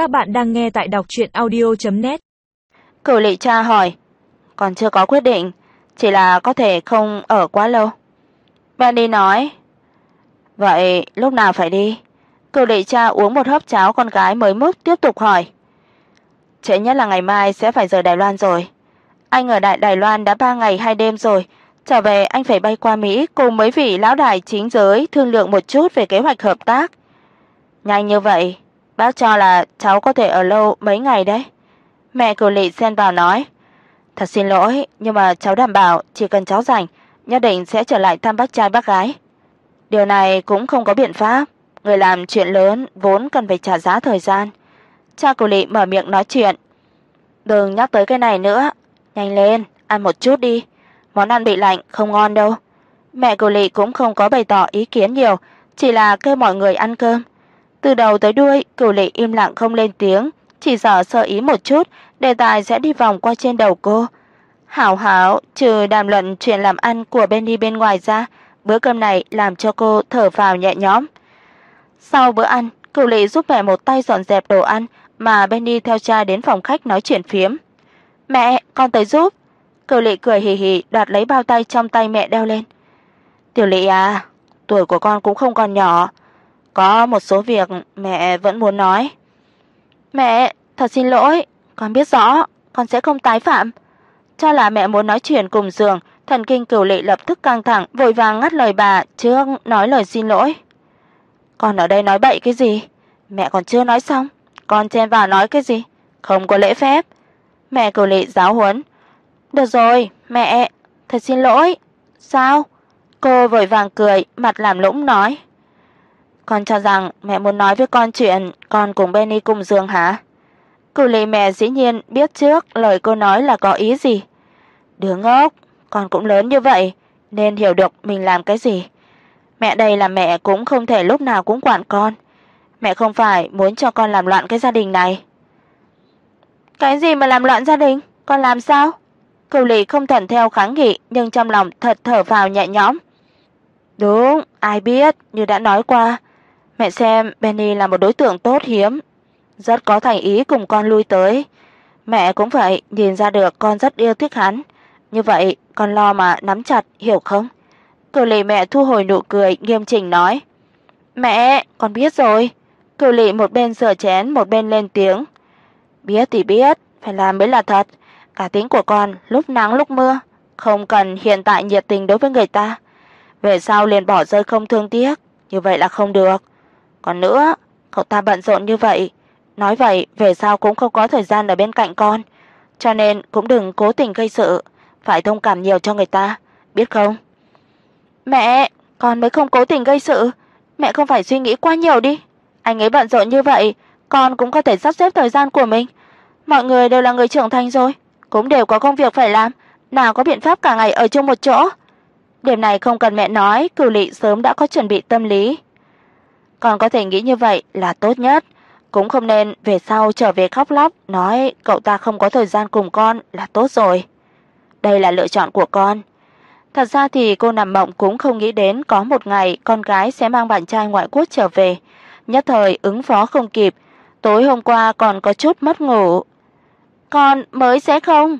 Các bạn đang nghe tại đọc audio net Cửu Lệ cha hỏi, còn chưa có quyết định, chỉ là có thể không ở quá lâu. Vani nói, vậy lúc nào phải đi? Cửu Lệ cha uống một hớp cháo con gái mới múc tiếp tục hỏi. Trễ nhất là ngày mai sẽ phải rời Đài Loan rồi. Anh ở Đại Đài Loan đã 3 ngày 2 đêm rồi, trở về anh phải bay qua Mỹ cùng mấy vị lão đại chính giới thương lượng một chút về kế hoạch hợp tác. Nhanh như vậy, bác cho là cháu có thể ở lâu mấy ngày đấy." Mẹ Cửu Lệ xen vào nói. "Thật xin lỗi, nhưng mà cháu đảm bảo chỉ cần cháu rảnh, nhất định sẽ trở lại thăm bác trai bác gái." Điều này cũng không có biện pháp, người làm chuyện lớn vốn cần phải trả giá thời gian. Cha Cửu Lệ mở miệng nói chuyện. "Đừng nhắc tới cái này nữa, nhanh lên, ăn một chút đi, món ăn bị lạnh không ngon đâu." Mẹ Cửu Lệ cũng không có bày tỏ ý kiến nhiều, chỉ là kêu mọi người ăn cơm. Từ đầu tới đuôi, Cửu Lệ im lặng không lên tiếng, chỉ sợ sơ ý một chút, đề tài sẽ đi vòng qua trên đầu cô. Hảo hảo, trừ đàm luận chuyện làm ăn của Benny bên ngoài ra, bữa cơm này làm cho cô thở phào nhẹ nhõm. Sau bữa ăn, Cửu Lệ giúp mẹ một tay dọn dẹp đồ ăn, mà Benny theo cha đến phòng khách nói chuyện phiếm. "Mẹ, con tới giúp." Cửu Lệ cười hì hì đoạt lấy bao tay trong tay mẹ đeo lên. "Tiểu Lệ à, tuổi của con cũng không còn nhỏ, có một số việc mẹ vẫn muốn nói." "Mẹ, thật xin lỗi, con biết rõ, con sẽ không tái phạm." Cho là mẹ muốn nói chuyện cùng giường, thần kinh Cửu Lệ lập tức căng thẳng, vội vàng ngắt lời bà trước nói lời xin lỗi. "Con ở đây nói bậy cái gì? Mẹ còn chưa nói xong, con chen vào nói cái gì? Không có lễ phép." Mẹ Cửu Lệ giáo huấn. "Được rồi, mẹ, thật xin lỗi." "Sao?" Cô vội vàng cười, mặt làm lũng nói. "Con cho rằng mẹ muốn nói với con chuyện con cùng Benny cùng giường hả?" Cử Lệ mẹ dĩ nhiên biết trước lời cô nói là có ý gì. "Đứa ngốc, con cũng lớn như vậy nên hiểu được mình làm cái gì. Mẹ đây là mẹ cũng không thể lúc nào cũng quản con. Mẹ không phải muốn cho con làm loạn cái gia đình này." "Cái gì mà làm loạn gia đình? Con làm sao?" Cửu Lệ không thần theo kháng nghị, nhưng trong lòng thật thở phào nhẹ nhõm. "Đúng, ai biết, như đã nói qua, mẹ xem Benny là một đối tượng tốt hiếm, rất có thành ý cùng con lui tới. Mẹ cũng vậy nhìn ra được con rất yêu thích hắn, như vậy con lo mà nắm chặt, hiểu không?" Cửu Lệ mẹ thu hồi nụ cười, nghiêm chỉnh nói. "Mẹ, con biết rồi." Cửu Lệ một bên rửa chén một bên lên tiếng. "Biết thì biết, phải làm mới là thật. Cả tính của con lúc nắng lúc mưa, không cần hiện tại nhiệt tình đối với người ta, về sau liền bỏ rơi không thương tiếc, như vậy là không được. Còn nữa, cậu ta bận rộn như vậy, nói vậy về sau cũng không có thời gian ở bên cạnh con, cho nên cũng đừng cố tình gây sự, phải thông cảm nhiều cho người ta, biết không?" "Mẹ, con mới không cố tình gây sự, mẹ không phải suy nghĩ quá nhiều đi. Anh ấy bận rộn như vậy, con cũng có thể sắp xếp thời gian của mình. Mọi người đều là người trưởng thành rồi, cũng đều có công việc phải làm, nào có biện pháp cả ngày ở chung một chỗ." Điểm này không cần mẹ nói, Cửu Lệ sớm đã có chuẩn bị tâm lý còn có thể nghĩ như vậy là tốt nhất, cũng không nên về sau trở về khóc lóc nói cậu ta không có thời gian cùng con là tốt rồi. Đây là lựa chọn của con. Thật ra thì cô nằm mộng cũng không nghĩ đến có một ngày con gái sẽ mang bạn trai ngoại quốc trở về, nhất thời ứng phó không kịp, tối hôm qua còn có chút mất ngủ. Con mới sẽ không?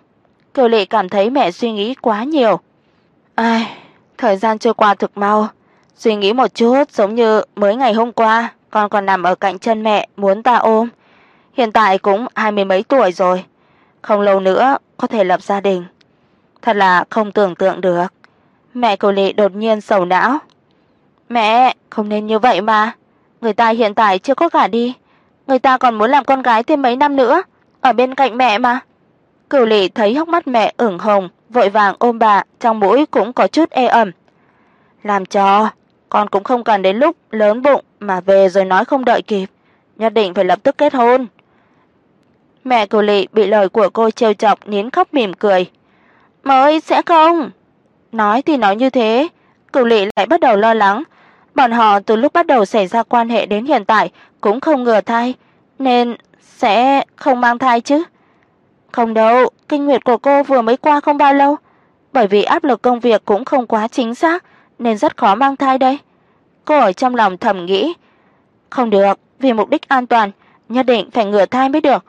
Cửu Lệ cảm thấy mẹ suy nghĩ quá nhiều. Ai, thời gian trôi qua thực mau, suy nghĩ một chút giống như mới ngày hôm qua, con còn nằm ở cạnh chân mẹ muốn ta ôm. Hiện tại cũng hai mươi mấy tuổi rồi, không lâu nữa có thể lập gia đình. Thật là không tưởng tượng được. Mẹ Cửu Lệ đột nhiên sầu não. "Mẹ, không nên như vậy mà. Người ta hiện tại chưa có gả đi, người ta còn muốn làm con gái thêm mấy năm nữa, ở bên cạnh mẹ mà." Cửu Lệ thấy hốc mắt mẹ ửng hồng, vội vàng ôm bà, trong mũi cũng có chút e ẩm. "Làm cho, con cũng không cần đến lúc lớn bụng mà về rồi nói không đợi kịp, nhất định phải lập tức kết hôn." Mẹ Cửu Lệ bị lời của cô trêu chọc nín khóc mỉm cười. "Mới sẽ không." Nói thì nói như thế, Cửu Lệ lại bắt đầu lo lắng, bọn họ từ lúc bắt đầu xảy ra quan hệ đến hiện tại cũng không ngừa thai, nên sẽ không mang thai chứ? Không đâu, kinh nguyệt của cô vừa mới qua không bao lâu, bởi vì áp lực công việc cũng không quá chính xác nên rất khó mang thai đây. Cô ở trong lòng thầm nghĩ, không được, vì mục đích an toàn, nhất định phải ngừa thai mới được.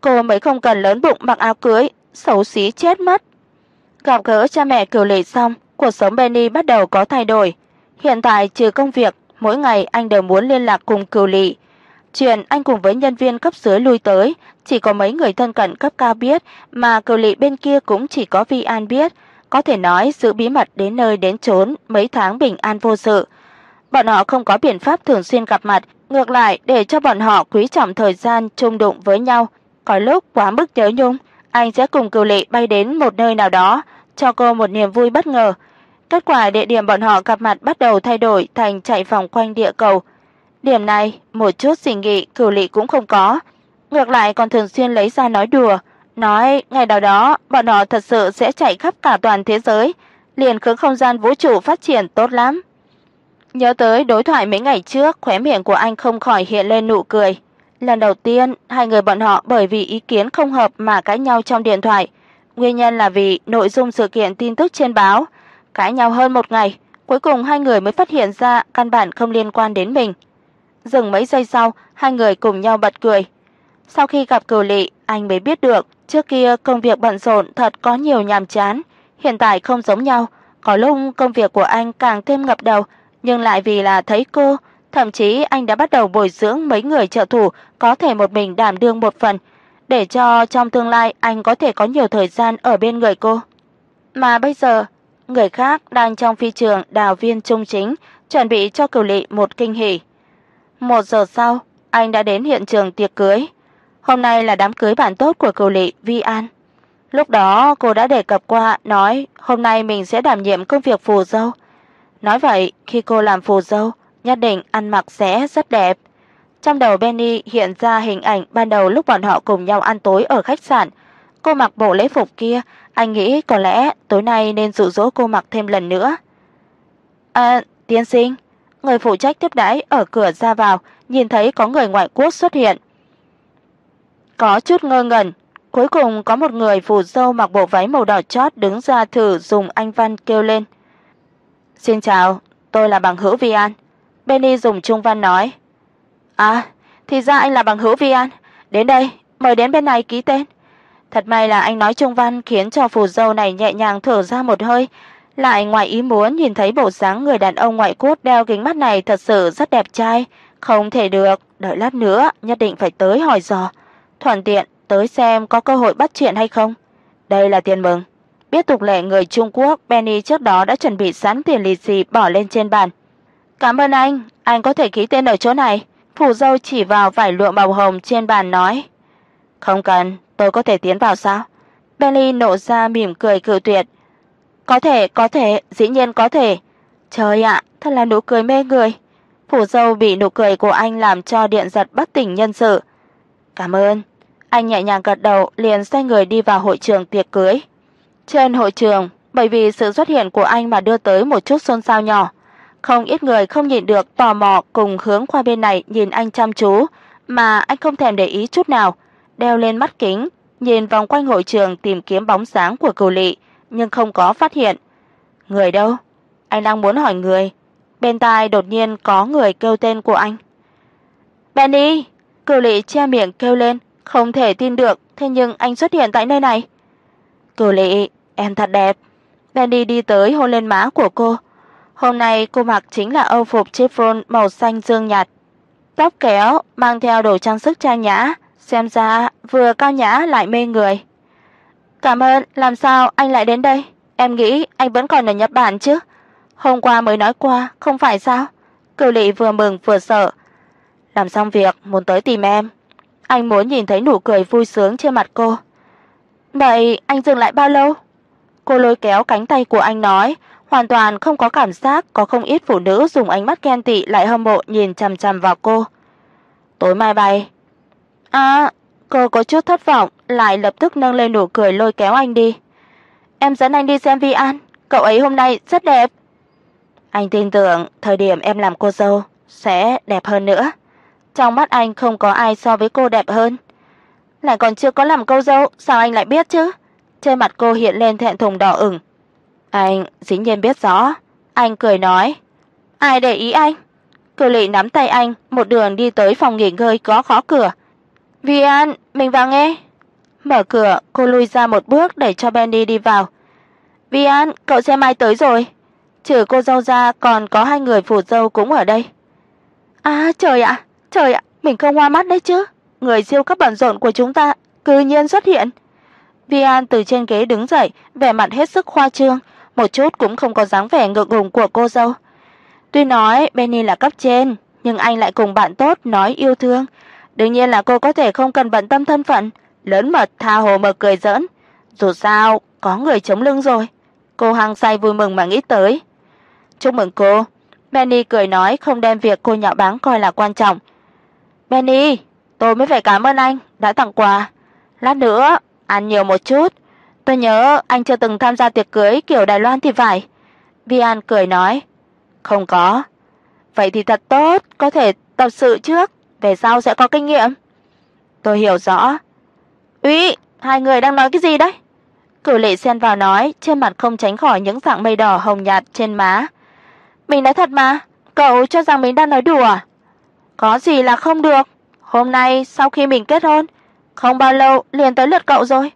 Cô mới không cần lớn bụng mặc áo cưới, xấu xí chết mất. Gặp gỡ cha mẹ Kiều Lệ xong, cuộc sống Benny bắt đầu có thay đổi. Hiện tại trừ công việc, mỗi ngày anh đều muốn liên lạc cùng Kiều Lệ. Chuyện anh cùng với nhân viên cấp dưới lui tới, chỉ có mấy người thân cận cấp cao biết, mà Kiều Lệ bên kia cũng chỉ có Vi An biết, có thể nói giữ bí mật đến nơi đến chốn, mấy tháng bình an vô sự. Bọn họ không có biện pháp thường xuyên gặp mặt, ngược lại để cho bọn họ quý trọng thời gian chung đụng với nhau, có lúc quá mức nhớ nhung, anh sẽ cùng Cửu Lệ bay đến một nơi nào đó, cho cô một niềm vui bất ngờ. Kết quả địa điểm bọn họ gặp mặt bắt đầu thay đổi thành chạy vòng quanh địa cầu. Điểm này, một chút suy nghĩ Cửu Lệ cũng không có, ngược lại còn thường xuyên lấy ra nói đùa, nói ngày nào đó bọn họ thật sự sẽ chạy khắp cả toàn thế giới, liền khiến không gian vũ trụ phát triển tốt lắm. Nhớ tới đối thoại mấy ngày trước, khóe miệng của anh không khỏi hiện lên nụ cười. Lần đầu tiên, hai người bọn họ bởi vì ý kiến không hợp mà cãi nhau trong điện thoại. Nguyên nhân là vì nội dung sự kiện tin tức trên báo, cãi nhau hơn một ngày, cuối cùng hai người mới phát hiện ra căn bản không liên quan đến mình. Dừng mấy giây sau, hai người cùng nhau bật cười. Sau khi gặp Cửu Lệ, anh mới biết được, trước kia công việc bận rộn thật có nhiều nhàm chán, hiện tại không giống nhau, có lúc công việc của anh càng thêm ngập đầu, nhưng lại vì là thấy cô, thậm chí anh đã bắt đầu bồi dưỡng mấy người trợ thủ có thể một mình đảm đương một phần, để cho trong tương lai anh có thể có nhiều thời gian ở bên người cô. Mà bây giờ, người khác đang trong phi trường đào viên trung chính, chuẩn bị cho Cửu Lệ một kinh hỉ. Một giờ sau, anh đã đến hiện trường tiệc cưới. Hôm nay là đám cưới bạn tốt của cầu Lệ Vi An. Lúc đó cô đã đề cập qua nói hôm nay mình sẽ đảm nhiệm công việc phù dâu. Nói vậy, khi cô làm phù dâu, nhất định ăn mặc sẽ rất đẹp. Trong đầu Benny hiện ra hình ảnh ban đầu lúc bọn họ cùng nhau ăn tối ở khách sạn. Cô mặc bộ lễ phục kia, anh nghĩ có lẽ tối nay nên dụ dỗ cô mặc thêm lần nữa. "À, tiên sinh." Người phụ trách tiếp đãi ở cửa ra vào, nhìn thấy có người ngoại quốc xuất hiện. Có chút ngơ ngẩn, cuối cùng có một người phù dâu mặc bộ váy màu đỏ chót đứng ra thử dùng anh văn kêu lên. "Xin chào, tôi là bằng hữu Vi An." Benny dùng trung văn nói. "À, thì ra anh là bằng hữu Vi An, đến đây, mời đến bên này ký tên." Thật may là anh nói trung văn khiến cho phù dâu này nhẹ nhàng thở ra một hơi, lại ngoài ý muốn nhìn thấy bộ dáng người đàn ông ngoại quốc đeo kính mắt này thật sự rất đẹp trai, không thể được, đợi lát nữa nhất định phải tới hỏi dò, thuận tiện tới xem có cơ hội bắt chuyện hay không. Đây là tiền mừng. Biết tục lệ người Trung Quốc, Benny trước đó đã chuẩn bị sẵn tiền lì xì bỏ lên trên bàn. "Cảm ơn anh, anh có thể ký tên ở chỗ này." Phù dâu chỉ vào vải lụa màu hồng trên bàn nói. "Không cần, tôi có thể tiến vào sao?" Benny nộ ra mỉm cười cự tuyệt. "Có thể, có thể, dĩ nhiên có thể." Trời ạ, thật là nụ cười mê người. Phù dâu bị nụ cười của anh làm cho điện giật bất tỉnh nhân sự. "Cảm ơn." Anh nhẹ nhàng gật đầu, liền xoay người đi vào hội trường tiệc cưới. Trên hội trường, bởi vì sự xuất hiện của anh mà đưa tới một chút xôn xao nhỏ. Không ít người không nhịn được tò mò cùng hướng qua bên này nhìn anh chăm chú, mà anh không thèm để ý chút nào, đeo lên mắt kính, nhìn vòng quanh hội trường tìm kiếm bóng dáng của Cửu Lệ, nhưng không có phát hiện. Người đâu? Anh đang muốn hỏi người. Bên tai đột nhiên có người kêu tên của anh. "Benny!" Cửu Lệ che miệng kêu lên, không thể tin được, thế nhưng anh xuất hiện tại nơi này. "Cửu Lệ, em thật đẹp." Benny đi tới hôn lên má của cô. Hôm nay cô mặc chính là âu phục chiffon màu xanh dương nhạt, tóc kéo, mang theo đồ trang sức trang nhã, xem ra vừa cao nhã lại mê người. "Cảm ơn, làm sao anh lại đến đây? Em nghĩ anh vẫn còn ở Nhật Bản chứ? Hôm qua mới nói qua, không phải sao?" Cửu Lệ vừa mừng vừa sợ. Làm xong việc muốn tới tìm em. Anh muốn nhìn thấy nụ cười vui sướng trên mặt cô. "Vậy anh dừng lại bao lâu?" Cô lôi kéo cánh tay của anh nói, hoàn toàn không có cảm giác có không ít phụ nữ dùng ánh mắt ghen tị lại hâm mộ nhìn chằm chằm vào cô. "Tối mai bay." "À." Cô có chút thất vọng, lại lập tức nâng lên nụ cười lôi kéo anh đi. "Em dẫn anh đi xem Vi An, cậu ấy hôm nay rất đẹp." Anh tin tưởng thời điểm em làm cô dâu sẽ đẹp hơn nữa. Trong mắt anh không có ai so với cô đẹp hơn. Lại còn chưa có làm cô dâu, sao anh lại biết chứ? Trên mặt cô hiện lên thẹn thùng đỏ ửng. Anh dĩ nhiên biết rõ, anh cười nói, "Ai để ý anh?" Cửu Lệ nắm tay anh, một đường đi tới phòng nghỉ ngơi có khóa cửa, Vi An, mình vào nghe." Mở cửa, cô lui ra một bước để cho Benny đi vào. "Vi An, cậu xem ai tới rồi?" Trừ cô dâu ra còn có hai người phù dâu cũng ở đây. À trời ạ, trời ạ, mình không hoa mắt đấy chứ. Người siêu cấp bận rộn của chúng ta cư nhiên xuất hiện. Vi An từ trên ghế đứng dậy, vẻ mặt hết sức khoa trương, một chút cũng không có dáng vẻ ngượng ngùng của cô dâu. Tuy nói Benny là cấp trên, nhưng anh lại cùng bạn tốt nói yêu thương, đương nhiên là cô có thể không cần bận tâm thân phận, lớn mật tha hồ mà cười giỡn. Dù sao có người chống lưng rồi. Cô hăng say vui mừng mà nghĩ tới. "Chúc mừng cô." Benny cười nói không đem việc cô nhạo báng coi là quan trọng. "Benny, tôi mới phải cảm ơn anh đã tặng quà. Lát nữa ăn nhiều một chút. Tôi nhớ anh chưa từng tham gia tiệc cưới kiểu Đài Loan thì phải." Vian cười nói. "Không có." "Vậy thì thật tốt, có thể tập sự trước, về sau sẽ có kinh nghiệm." Tôi hiểu rõ. "Úy, hai người đang nói cái gì đấy?" Cửu Lệ xen vào nói, trên mặt không tránh khỏi những dạng mây đỏ hồng nhạt trên má. "Mình nói thật mà, cậu cho rằng mình đang nói đùa à? Có gì là không được, hôm nay sau khi mình kết hôn, không bao lâu liền tới lượt cậu rồi."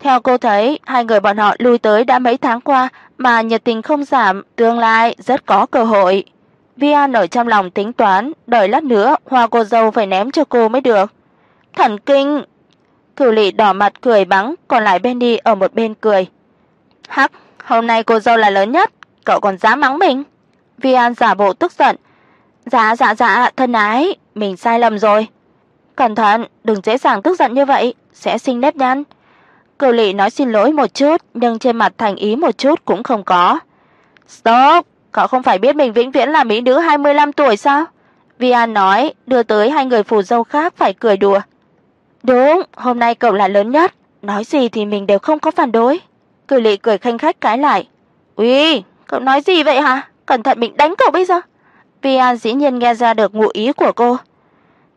Theo cô thấy, hai người bọn họ lui tới đã mấy tháng qua mà nhiệt tình không giảm, tương lai rất có cơ hội. Vian ở trong lòng tính toán, đợi lát nữa hoa cô dâu phải ném cho cô mới được. Thần kinh. Cửu Lệ đỏ mặt cười bắn, còn lại Benny ở một bên cười. Hắc, hôm nay cô dâu là lớn nhất, cậu còn dám mắng mình? Vian giả bộ tức giận. Dạ dạ dạ, thân ái, mình sai lầm rồi. Cẩn thận, đừng dễ dàng tức giận như vậy, sẽ sinh nếp nhăn. Cửu Lệ nói xin lỗi một chút, nhưng trên mặt thành ý một chút cũng không có. "Stop, cậu không phải biết mình vĩnh viễn là mỹ nữ 25 tuổi sao?" Vian nói, đưa tới hai người phù dâu khác phải cười đùa. "Đúng, hôm nay cậu là lớn nhất, nói gì thì mình đều không có phản đối." Cửu Lệ cười khanh khách cái lại. "Uy, cậu nói gì vậy hả? Cẩn thận mình đánh cậu bây giờ." Vian dĩ nhiên nghe ra được ngụ ý của cô.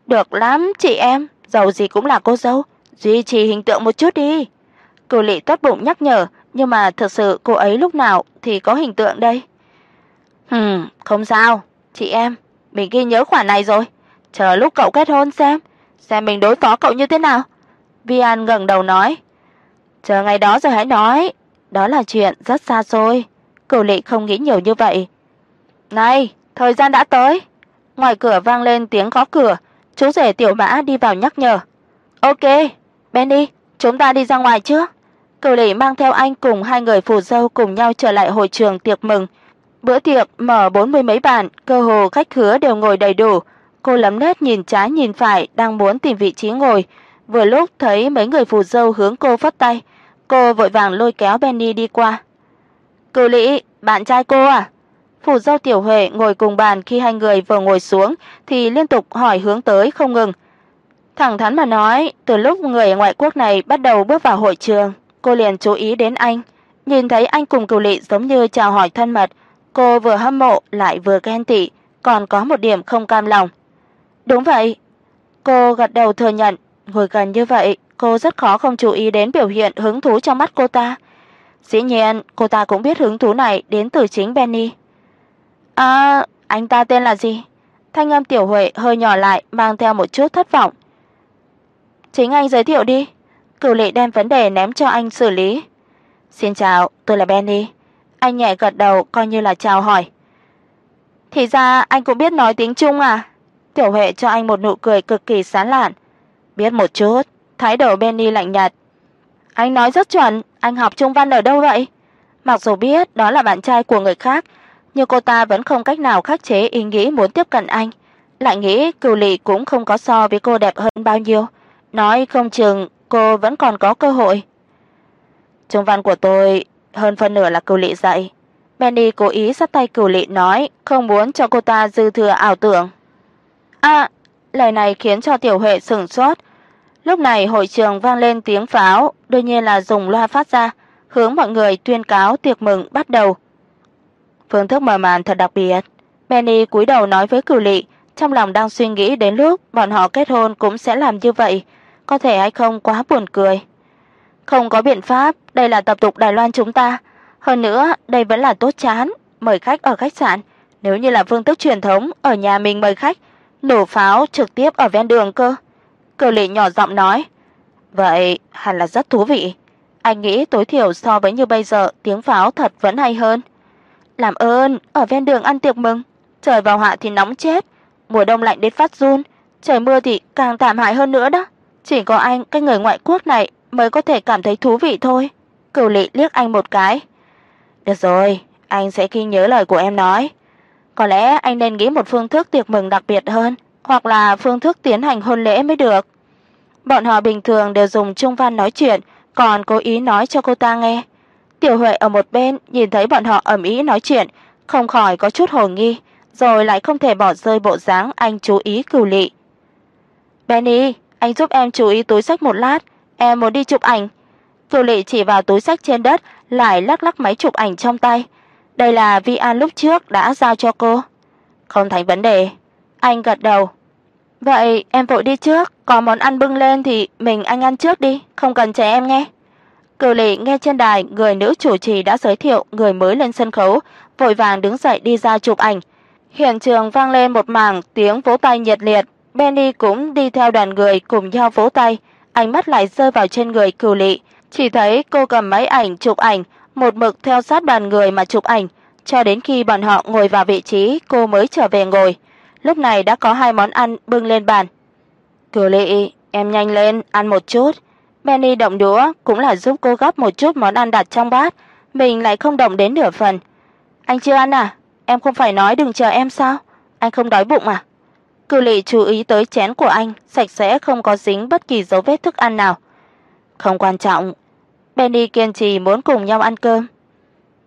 "Được lắm, chị em, dầu gì cũng là cô dâu, duy trì hình tượng một chút đi." Cửu Lệ tốt bụng nhắc nhở, nhưng mà thật sự cô ấy lúc nào thì có hình tượng đây? Ừm, không sao, chị em, mình ghi nhớ khoản này rồi, chờ lúc cậu kết hôn xem, xem mình đối phó cậu như thế nào." Vian ngẩng đầu nói. "Chờ ngày đó rồi hãy nói, đó là chuyện rất xa xôi." Cửu Lệ không nghĩ nhiều như vậy. "Này, thời gian đã tới." Ngoài cửa vang lên tiếng gõ cửa, chú rể Tiểu Mã đi vào nhắc nhở. "Ok, Benny, chúng ta đi ra ngoài trước." Cửu Lệ mang theo anh cùng hai người phù dâu cùng nhau trở lại hội trường tiệc mừng. Bữa tiệc mở bốn mươi mấy bàn, cơ hồ khách khứa đều ngồi đầy đủ. Cô lấm lét nhìn trái nhìn phải đang muốn tìm vị trí ngồi, vừa lúc thấy mấy người phù dâu hướng cô phất tay, cô vội vàng lôi kéo Benny đi qua. "Cửu Lệ, bạn trai cô à?" Phù dâu Tiểu Huệ ngồi cùng bàn khi hai người vừa ngồi xuống thì liên tục hỏi hướng tới không ngừng. Thẳng thắn mà nói, từ lúc người ngoại quốc này bắt đầu bước vào hội trường, cô liền chú ý đến anh, nhìn thấy anh cùng Cửu Lệ giống như chào hỏi thân mật, cô vừa hâm mộ lại vừa ghen tị, còn có một điểm không cam lòng. Đúng vậy. Cô gật đầu thừa nhận, ngồi gần như vậy, cô rất khó không chú ý đến biểu hiện hứng thú trong mắt cô ta. Dĩ nhiên, cô ta cũng biết hứng thú này đến từ chính Benny. "À, anh ta tên là gì?" Thanh âm Tiểu Huệ hơi nhỏ lại, mang theo một chút thất vọng. "Chính anh giới thiệu đi." Cửu Lệ đem vấn đề ném cho anh xử lý. "Xin chào, tôi là Benny." Anh nhẹ gật đầu coi như là chào hỏi. "Thì ra anh cũng biết nói tiếng Trung à?" Tiểu Huệ cho anh một nụ cười cực kỳ sáng lạn. "Biết một chút." Thái độ Benny lạnh nhạt. "Anh nói rất chuẩn, anh học Trung văn ở đâu vậy?" Mặc dù biết đó là bạn trai của người khác, nhưng cô ta vẫn không cách nào khắc chế ý nghĩ muốn tiếp cận anh, lại nghĩ Cửu Lệ cũng không có so với cô đẹp hơn bao nhiêu, nói không chừng cô vẫn còn có cơ hội. Trung văn của tôi hơn phân nửa là Cửu Lệ dạy. Benny cố ý sát tay Cửu Lệ nói, không muốn cho cô ta dư thừa ảo tưởng. À, lời này khiến cho Tiểu Huệ sửng sốt. Lúc này hội trường vang lên tiếng pháo, đương nhiên là dùng loa phát ra, hướng mọi người tuyên cáo tiệc mừng bắt đầu. Phương thức mở màn thật đặc biệt. Benny cúi đầu nói với Cửu Lệ, trong lòng đang suy nghĩ đến lúc bọn họ kết hôn cũng sẽ làm như vậy, có thể hay không quá buồn cười. Không có biện pháp, đây là tập tục Đài Loan chúng ta, hơn nữa đây vẫn là tốt chán, mời khách ở khách sạn, nếu như là phương thức truyền thống ở nhà mình mời khách, nổ pháo trực tiếp ở ven đường cơ. Cửu Lệ nhỏ giọng nói, "Vậy hẳn là rất thú vị. Anh nghĩ tối thiểu so với như bây giờ tiếng pháo thật vẫn hay hơn." "Làm ơn, ở ven đường ăn tiệc mừng, trời vào hạ thì nóng chết, mùa đông lạnh đến phát run, trời mưa thì càng thảm hại hơn nữa đó. Chỉ có anh, cái người ngoại quốc này mới có thể cảm thấy thú vị thôi." Cửu Lệ liếc anh một cái. "Được rồi, anh sẽ ghi nhớ lời của em nói. Có lẽ anh nên nghĩ một phương thức tiệc mừng đặc biệt hơn, hoặc là phương thức tiến hành hôn lễ mới được." Bọn họ bình thường đều dùng trung văn nói chuyện, còn cố ý nói cho cô ta nghe. Tiểu Huệ ở một bên nhìn thấy bọn họ ầm ĩ nói chuyện, không khỏi có chút hồ nghi, rồi lại không thể bỏ rơi bộ dáng anh chú ý Cửu Lệ. "Benny, anh giúp em chú ý túi sách một lát, em muốn đi chụp ảnh." Cửu Lệ chỉ vào túi sách trên đất, lại lắc lắc máy chụp ảnh trong tay. Đây là Vi An lúc trước đã giao cho cô. Không thành vấn đề. Anh gật đầu. Vậy em vội đi trước, có món ăn bưng lên thì mình anh ăn trước đi, không cần chờ em nghe. Cửu Lệ nghe trên đài người nữ chủ trì đã giới thiệu người mới lên sân khấu, vội vàng đứng dậy đi ra chụp ảnh. Hiện trường vang lên một mảng tiếng vỗ tay nhiệt liệt, Benny cũng đi theo đoàn người cùng nhau vỗ tay, ánh mắt lại rơi vào trên người Cửu Lệ, chỉ thấy cô cầm máy ảnh chụp ảnh, một mực theo sát đoàn người mà chụp ảnh, cho đến khi bọn họ ngồi vào vị trí, cô mới trở về ngồi. Lúc này đã có hai món ăn bưng lên bàn. "Cửu Lệ, em nhanh lên, ăn một chút." Benny động đũa cũng là giúp cô gấp một chút món ăn đặt trong bát, mình lại không động đến nửa phần. "Anh chưa ăn à? Em không phải nói đừng chờ em sao? Anh không đói bụng à?" Cửu Lệ chú ý tới chén của anh, sạch sẽ không có dính bất kỳ dấu vết thức ăn nào. "Không quan trọng." Benny kiên trì muốn cùng nhau ăn cơm.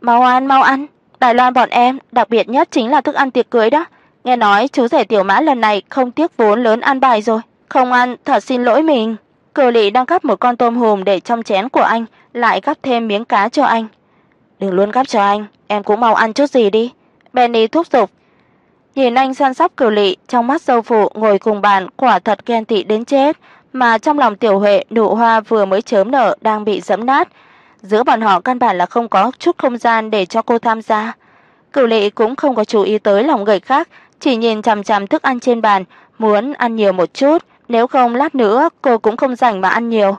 "Mau ăn, mau ăn, Đài Loan bọn em đặc biệt nhất chính là thức ăn tiệc cưới đó. Nghe nói chú rể Tiểu Mã lần này không tiếc vốn lớn ăn bài rồi, không ăn thật xin lỗi mình." Cửu Lệ đang gắp một con tôm hùm để trong chén của anh, lại gắp thêm miếng cá cho anh. "Đừng luôn gắp cho anh, em cũng mau ăn chút gì đi." Benny thúc giục. Nhìn anh săn sóc Cửu Lệ, trong mắt dâu phụ ngồi cùng bàn quả thật ghen tị đến chết, mà trong lòng Tiểu Huệ nụ hoa vừa mới chớm nở đang bị giẫm nát. Giữa bọn họ căn bản là không có chút không gian để cho cô tham gia. Cửu Lệ cũng không có chú ý tới lòng người khác, chỉ nhìn chằm chằm thức ăn trên bàn, muốn ăn nhiều một chút, nếu không lát nữa cô cũng không rảnh mà ăn nhiều.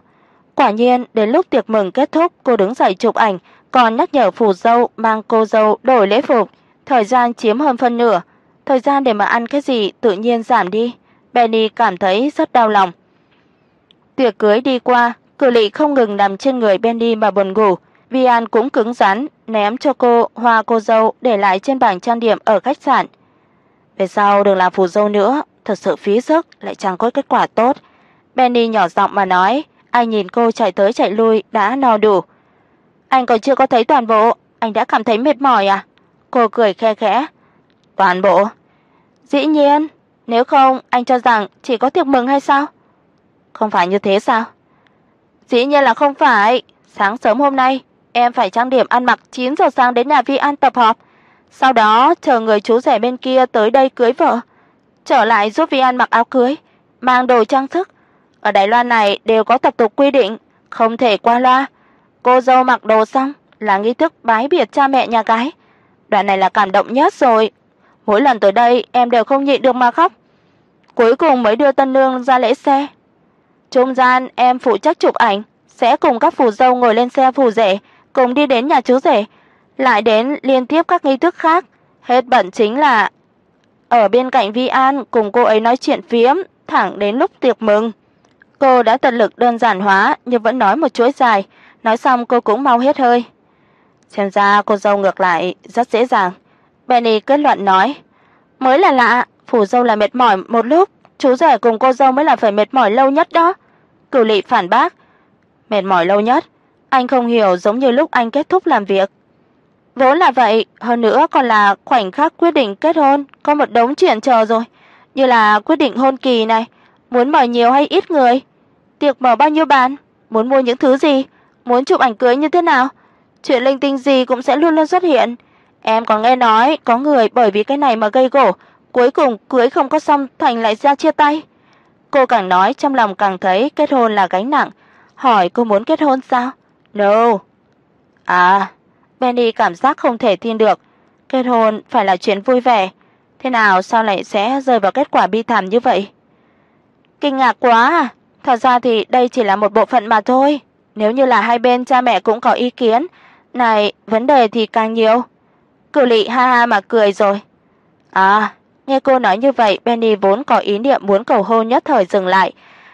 Quả nhiên, đến lúc tiệc mừng kết thúc, cô đứng dậy chụp ảnh, còn nhắc nhở phù dâu mang cô dâu đổi lễ phục, thời gian chiếm hơn phân nửa, thời gian để mà ăn cái gì tự nhiên giảm đi. Benny cảm thấy rất đau lòng. Tiệc cưới đi qua, Cử Lệ không ngừng nằm trên người Benny mà buồn ngủ, Vi An cũng cứng rắn ném cho cô hoa cô dâu để lại trên bảng trang điểm ở khách sạn. Về sau đừng làm phù dâu nữa, thật sự phí sức lại chẳng có kết quả tốt. Benny nhỏ giọng mà nói, anh nhìn cô chạy tới chạy lui đã no đủ. Anh còn chưa có thấy toàn bộ, anh đã cảm thấy mệt mỏi à? Cô cười khe khẽ. Toàn bộ? Dĩ nhiên, nếu không anh cho rằng chỉ có tiệc mừng hay sao? Không phải như thế sao? Dĩ nhiên là không phải, sáng sớm hôm nay em phải trang điểm ăn mặc 9 giờ sáng đến nhà Vi An tập họp, sau đó chờ người chú rể bên kia tới đây cưới vợ, trở lại giúp Vi An mặc áo cưới, mang đồ trang sức. Ở Đài Loan này đều có tập tục quy định, không thể qua loa. Cô dâu mặc đồ xong là nghi thức bái biệt cha mẹ nhà gái. Đoạn này là cảm động nhất rồi. Mỗi lần tới đây em đều không nhịn được mà khóc. Cuối cùng mới đưa tân nương ra lễ xe. Trung gian em phụ trách chụp ảnh, sẽ cùng các phù dâu ngồi lên xe phù rể, cùng đi đến nhà chú rể, lại đến liên tiếp các nghi thức khác, hết bận chính là ở bên cạnh Vi An cùng cô ấy nói chuyện phiếm thẳng đến lúc tiệc mừng. Cô đã tận lực đơn giản hóa nhưng vẫn nói một chuỗi dài, nói xong cô cũng mau hết hơi. Xem ra cô dâu ngược lại rất dễ dàng. Benny kết luận nói, mới là lạ, phủ dâu là mệt mỏi một lúc, chú rể cùng cô dâu mới là phải mệt mỏi lâu nhất đó. Cửu Lệ phản bác, mệt mỏi lâu nhất, anh không hiểu giống như lúc anh kết thúc làm việc. Vốn là vậy, hơn nữa còn là khoảnh khắc quyết định kết hôn, có một đống chuyện chờ rồi, như là quyết định hôn kỳ này, muốn mời nhiều hay ít người, tiệc mở bao nhiêu bàn, muốn mua những thứ gì, muốn chụp ảnh cưới như thế nào, chuyện linh tinh gì cũng sẽ luôn luôn xuất hiện. Em còn nghe nói có người bởi vì cái này mà gây gổ, cuối cùng cưới không có xong thành lại ra chia tay. Cô càng nói trong lòng càng thấy kết hôn là gánh nặng, hỏi cô muốn kết hôn sao? No. À, Benny cảm giác không thể tin được, kết hôn phải là chuyện vui vẻ, thế nào sao lại sẽ rơi vào kết quả bi thảm như vậy? Kinh ngạc quá à, Thật ra thì đây chỉ là một bộ phận mà thôi, nếu như là hai bên cha mẹ cũng có ý kiến, này, vấn đề thì càng nhiều. Cửu Lệ ha ha mà cười rồi. À, nghe cô nói như vậy, Benny vốn có ý niệm muốn cầu hôn nhất thời dừng lại.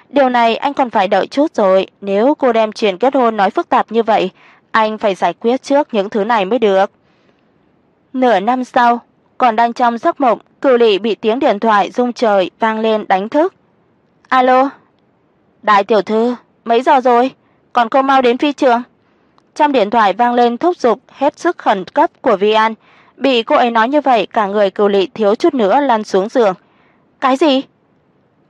Điều này anh còn phải đợi chút rồi, nếu cô đem chuyện kết hôn nói phức tạp như vậy, anh phải giải quyết trước những thứ này mới được. Nửa năm sau, còn đang trong giấc mộng, Cửu Lệ bị tiếng điện thoại rung trời vang lên đánh thức. "Alo, đại tiểu thư, mấy giờ rồi? Còn không mau đến phi trường." Trong điện thoại vang lên thúc giục hết sức khẩn cấp của Vi An, bị cô ấy nói như vậy, cả người Cửu Lệ thiếu chút nữa lăn xuống giường. "Cái gì?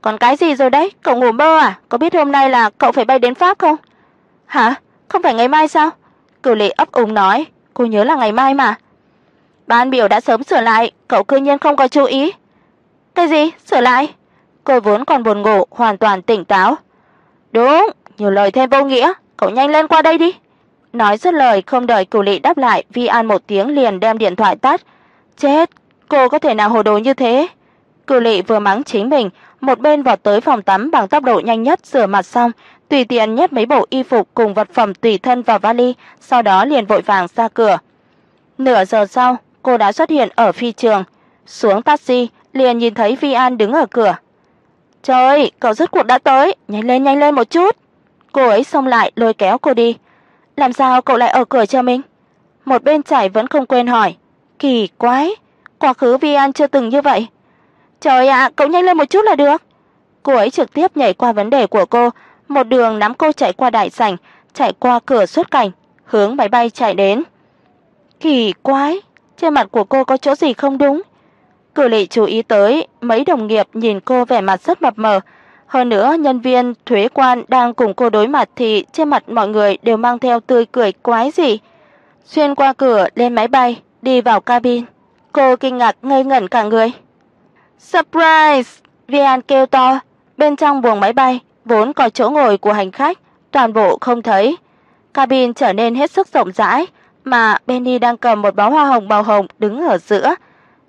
Còn cái gì rồi đấy? Cậu ngủ mơ à? Có biết hôm nay là cậu phải bay đến Pháp không?" "Hả? Không phải ngày mai sao?" Cửu Lệ ấp úng nói, cô nhớ là ngày mai mà. Ban biểu đã sớm sửa lại, cậu cư nhiên không có chú ý. Cái gì? Sửa lại? Cô vốn còn buồn ngủ, hoàn toàn tỉnh táo. Đúng, nhiều lời thêm vô nghĩa, cậu nhanh lên qua đây đi. Nói dứt lời không đợi Cửu Lệ đáp lại, Vi An một tiếng liền đem điện thoại tắt. Chết, cô có thể nào hồ đồ như thế? Cửu Lệ vừa mắng chính mình, một bên vọt tới phòng tắm bằng tốc độ nhanh nhất rửa mặt xong, tùy tiện nhét mấy bộ y phục cùng vật phẩm tùy thân vào vali, sau đó liền vội vàng ra cửa. Nửa giờ sau, cô đã xuất hiện ở phi trường, xuống taxi liền nhìn thấy Vi An đứng ở cửa. "Trời, cậu rốt cuộc đã tới, nhanh lên nhanh lên một chút." Cô ấy xông lại lôi kéo cô đi. "Làm sao cậu lại ở cửa chờ mình?" Một bên chảy vẫn không quên hỏi. Kỳ quái, quá khứ Vi An chưa từng như vậy. "Trời ạ, cậu nhanh lên một chút là được." Cô ấy trực tiếp nhảy qua vấn đề của cô, một đường nắm cô chạy qua đại sảnh, chạy qua cửa xuất cảnh, hướng máy bay chạy đến. Kỳ quái, trên mặt của cô có chỗ gì không đúng? Cử Lệ chú ý tới, mấy đồng nghiệp nhìn cô vẻ mặt rất mập mờ, hơn nữa nhân viên thuế quan đang cùng cô đối mặt thì trên mặt mọi người đều mang theo tươi cười quái dị. Xuyên qua cửa lên máy bay, đi vào cabin, cô kinh ngạc ngây ngẩn cả người. Surprise! Vian kêu to, bên trong buồng máy bay vốn có chỗ ngồi của hành khách, toàn bộ không thấy. Cabin trở nên hết sức rộng rãi, mà Benny đang cầm một bó hoa hồng màu hồng đứng ở giữa.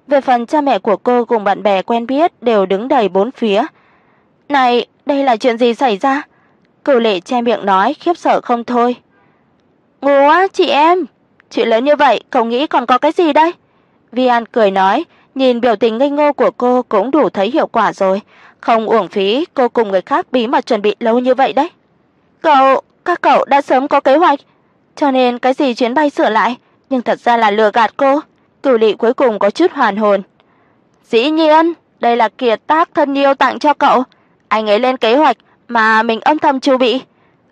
Về phần cha mẹ của cô cùng bạn bè quen biết đều đứng đầy bốn phía. "Này, đây là chuyện gì xảy ra?" Cửu Lệ che miệng nói, khiếp sợ không thôi. "Ngu quá chị em, chuyện lớn như vậy, cậu nghĩ còn có cái gì đây?" Vian cười nói, nhìn biểu tình ngây ngô của cô cũng đủ thấy hiệu quả rồi, không uổng phí cô cùng người khác bí mật chuẩn bị lâu như vậy đấy. "Cậu, các cậu đã sớm có kế hoạch, cho nên cái gì chuyến bay sửa lại, nhưng thật ra là lừa gạt cô." Cửu Lệ cuối cùng có chút hoàn hồn. "Dĩ nhiên, đây là kiệt tác thân yêu tặng cho cậu, anh ấy lên kế hoạch mà mình âm thầm chu bị.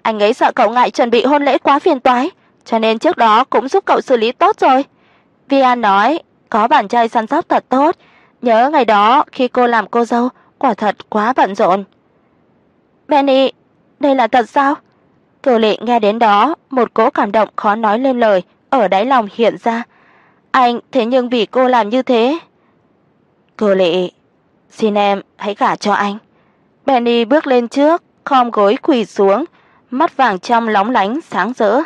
Anh ấy sợ cậu ngại chuẩn bị hôn lễ quá phiền toái, cho nên trước đó cũng giúp cậu xử lý tốt rồi." Vi An nói, có bạn trai săn sóc thật tốt, nhớ ngày đó khi cô làm cô dâu, quả thật quá bận rộn. Benny, đây là thật sao? Cửu Lệ nghe đến đó, một cỗ cảm động khó nói lên lời ở đáy lòng hiện ra. Anh thế nhưng vì cô làm như thế. Cửu Lệ, xin em hãy gả cho anh. Benny bước lên trước, khom gối quỳ xuống, mắt vàng trong lóng lánh sáng rỡ.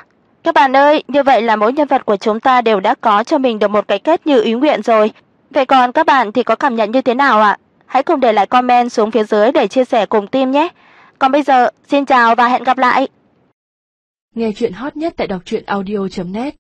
Các bạn ơi, như vậy là mỗi nhân vật của chúng ta đều đã có cho mình được một cái kết như ý nguyện rồi. Vậy còn các bạn thì có cảm nhận như thế nào ạ? Hãy cùng để lại comment xuống phía dưới để chia sẻ cùng team nhé. Còn bây giờ, xin chào và hẹn gặp lại. Nghe truyện hot nhất tại đọc audio net